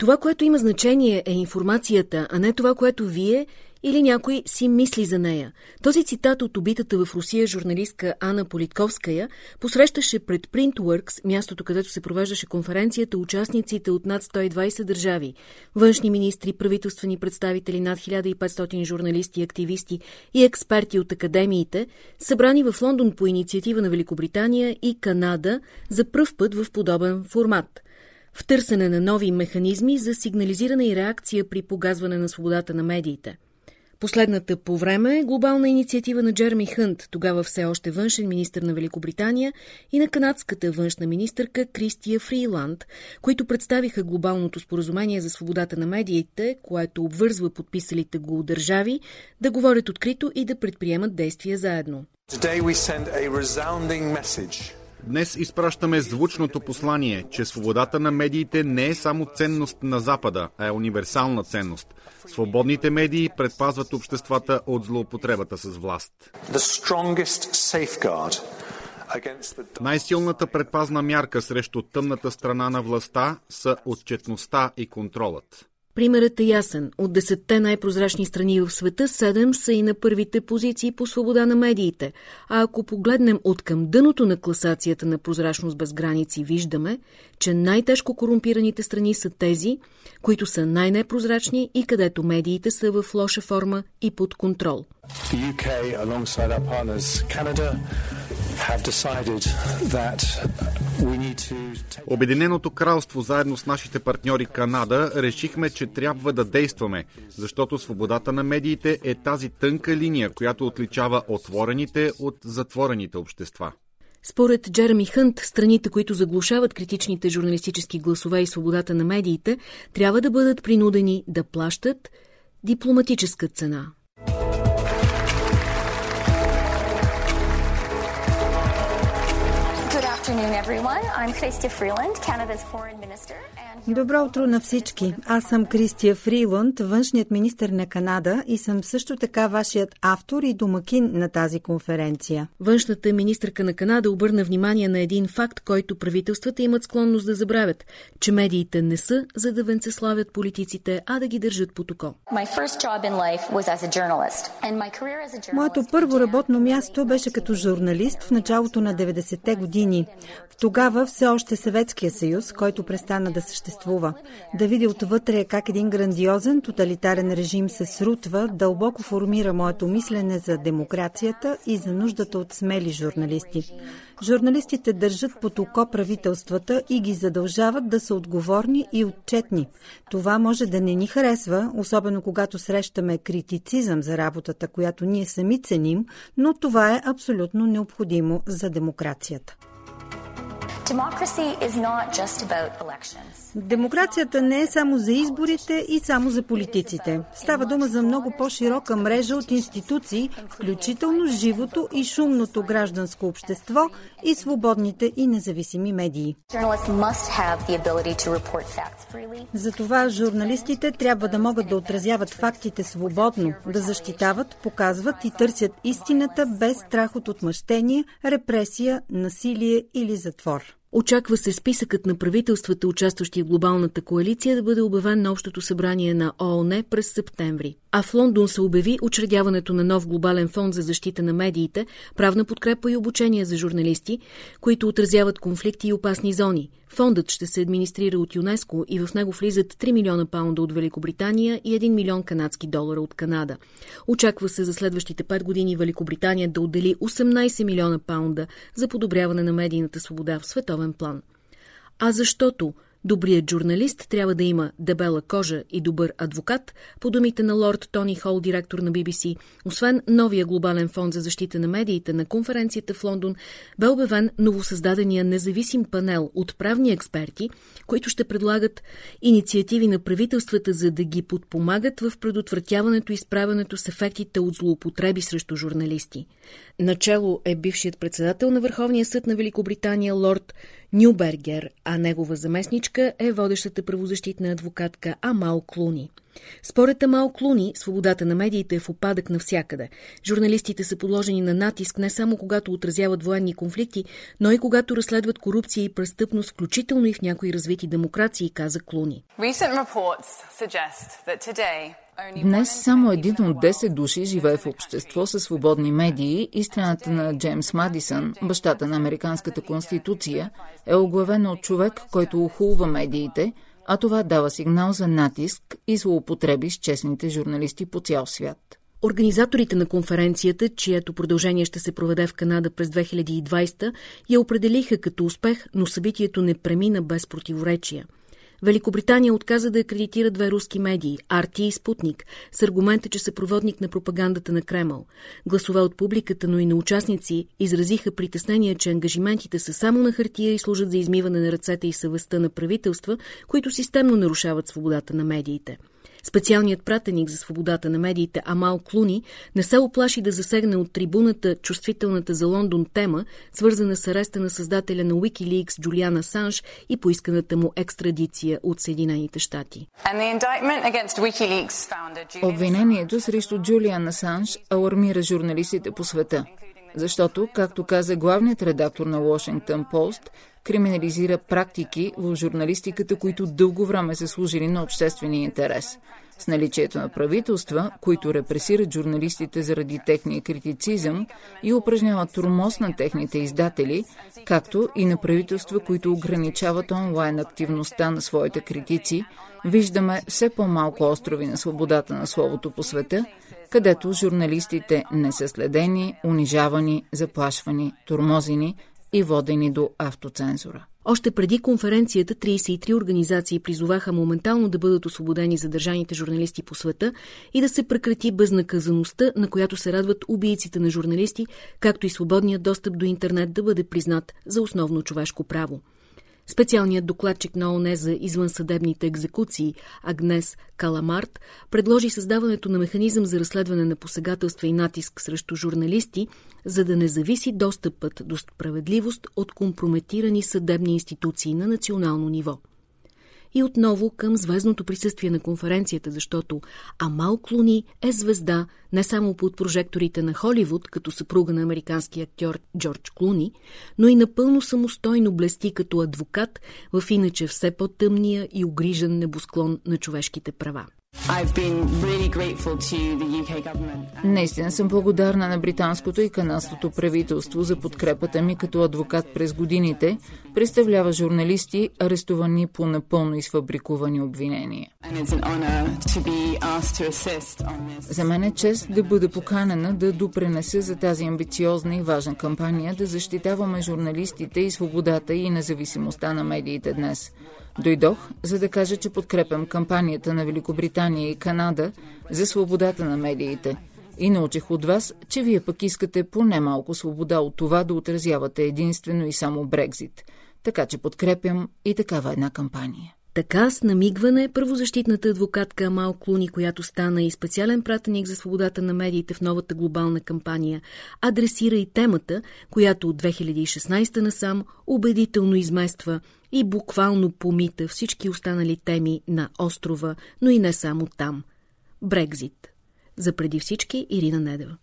Това, което има значение е информацията, а не това, което вие или някой си мисли за нея. Този цитат от убитата в Русия журналистка Ана Политковская посрещаше пред Printworks, мястото където се провеждаше конференцията, участниците от над 120 държави, външни министри, правителствени представители, над 1500 журналисти, активисти и експерти от академиите, събрани в Лондон по инициатива на Великобритания и Канада за пръв път в подобен формат – в търсене на нови механизми за сигнализиране и реакция при погазване на свободата на медиите. Последната по време е глобална инициатива на Джерми Хънт, тогава все още външен министр на Великобритания и на канадската външна министърка Кристия Фриланд, които представиха глобалното споразумение за свободата на медиите, което обвързва подписалите го държави да говорят открито и да предприемат действия заедно. Днес изпращаме звучното послание, че свободата на медиите не е само ценност на Запада, а е универсална ценност. Свободните медии предпазват обществата от злоупотребата с власт. Най-силната предпазна мярка срещу тъмната страна на властта са отчетността и контролът. Примерът е ясен. От десетте най-прозрачни страни в света, седем са и на първите позиции по свобода на медиите. А ако погледнем от към дъното на класацията на прозрачност без граници, виждаме, че най-тежко корумпираните страни са тези, които са най-непрозрачни и където медиите са в лоша форма и под контрол. UK, Обединеното кралство заедно с нашите партньори Канада решихме, че трябва да действаме, защото свободата на медиите е тази тънка линия, която отличава отворените от затворените общества. Според Джереми Хънт, страните, които заглушават критичните журналистически гласове и свободата на медиите, трябва да бъдат принудени да плащат дипломатическа цена. Добро утро на всички! Аз съм Кристия Фриланд, външният министр на Канада и съм също така вашият автор и домакин на тази конференция. Външната министърка на Канада обърна внимание на един факт, който правителствата имат склонност да забравят, че медиите не са за да венцеславят политиците, а да ги държат под око. Моето първо работно място беше като журналист в началото на 90-те години. Тогава все още Съветския съюз, който престана да съществува, да види отвътре как един грандиозен тоталитарен режим се срутва, дълбоко формира моето мислене за демокрацията и за нуждата от смели журналисти. Журналистите държат под око правителствата и ги задължават да са отговорни и отчетни. Това може да не ни харесва, особено когато срещаме критицизъм за работата, която ние сами ценим, но това е абсолютно необходимо за демокрацията. Демокрацията не е само за изборите и само за политиците. Става дума за много по-широка мрежа от институции, включително живото и шумното гражданско общество и свободните и независими медии. Затова журналистите трябва да могат да отразяват фактите свободно, да защитават, показват и търсят истината без страх от отмъщение, репресия, насилие или затвор. Очаква се списъкът на правителствата, участващи в глобалната коалиция, да бъде обявен на Общото събрание на ООН през септември. А в Лондон се обяви учредяването на нов глобален фонд за защита на медиите, правна подкрепа и обучение за журналисти, които отразяват конфликти и опасни зони. Фондът ще се администрира от ЮНЕСКО и в него влизат 3 милиона паунда от Великобритания и 1 милион канадски долара от Канада. Очаква се за следващите 5 години Великобритания да отдели 18 милиона паунда за подобряване на медийната свобода в световен план. А защото Добрият журналист трябва да има дебела кожа и добър адвокат, по думите на лорд Тони Хол, директор на BBC. Освен новия глобален фонд за защита на медиите на конференцията в Лондон, бе обявен новосъздадения независим панел от правни експерти, които ще предлагат инициативи на правителствата, за да ги подпомагат в предотвратяването и справянето с ефектите от злоупотреби срещу журналисти. Начало е бившият председател на Върховния съд на Великобритания, лорд Нюбергер, а негова заместничка е водещата правозащитна адвокатка Амал Клуни. Според Амал Клуни, свободата на медиите е в опадък навсякъде. Журналистите са подложени на натиск не само когато отразяват военни конфликти, но и когато разследват корупция и престъпност, включително и в някои развити демокрации, каза Клуни. Днес само един от 10 души живее в общество със свободни медии и страната на Джеймс Мадисън, бащата на Американската конституция, е оглавена от човек, който охулва медиите, а това дава сигнал за натиск и злоупотреби с честните журналисти по цял свят. Организаторите на конференцията, чието продължение ще се проведе в Канада през 2020, я определиха като успех, но събитието не премина без противоречия – Великобритания отказа да акредитира две руски медии – Арти и Спутник, с аргумента, че са проводник на пропагандата на Кремъл. Гласове от публиката, но и на участници изразиха притеснение, че ангажиментите са само на хартия и служат за измиване на ръцете и съвестта на правителства, които системно нарушават свободата на медиите. Специалният пратеник за свободата на медиите Амал Клуни не се оплаши да засегне от трибуната чувствителната за Лондон тема, свързана с ареста на създателя на Wikileaks Джулиана Санш и поисканата му екстрадиция от Съединените щати. Обвинението срещу Джулиан Асанж алармира журналистите по света, защото, както каза главният редактор на Washington Post, криминализира практики в журналистиката, които дълго време са служили на обществения интерес. С наличието на правителства, които репресират журналистите заради техния критицизъм и упражняват тормоз на техните издатели, както и на правителства, които ограничават онлайн активността на своите критици, виждаме все по-малко острови на свободата на словото по света, където журналистите не са следени, унижавани, заплашвани, тормозени – и водени до автоцензура. Още преди конференцията 33 организации призоваха моментално да бъдат освободени задържаните журналисти по света и да се прекрати безнаказаността, на която се радват убийците на журналисти, както и свободният достъп до интернет да бъде признат за основно човешко право. Специалният докладчик на ОНЕ за извънсъдебните екзекуции Агнес Каламарт предложи създаването на механизъм за разследване на посегателства и натиск срещу журналисти, за да не зависи достъпът до справедливост от компрометирани съдебни институции на национално ниво и отново към звездното присъствие на конференцията, защото Амал Клуни е звезда не само под прожекторите на Холивуд, като съпруга на американски актьор Джордж Клуни, но и напълно самостойно блести като адвокат в иначе все по-тъмния и огрижен небосклон на човешките права. Наистина съм благодарна на британското и канадското правителство за подкрепата ми като адвокат през годините, представлява журналисти, арестувани по напълно изфабрикувани обвинения. За мен е чест да бъда поканена да допренеса за тази амбициозна и важна кампания да защитаваме журналистите и свободата и независимостта на медиите днес. Дойдох, за да кажа, че подкрепям кампанията на Великобритания и Канада за свободата на медиите. И научих от вас, че вие пък искате поне малко свобода от това да отразявате единствено и само Брекзит. Така че подкрепям и такава една кампания. Така с намигване правозащитната адвокатка Амал Клуни, която стана и специален пратеник за свободата на медиите в новата глобална кампания, адресира и темата, която от 2016 насам убедително измества и буквално помита всички останали теми на острова, но и не само там. Брекзит. За преди всички Ирина Недева.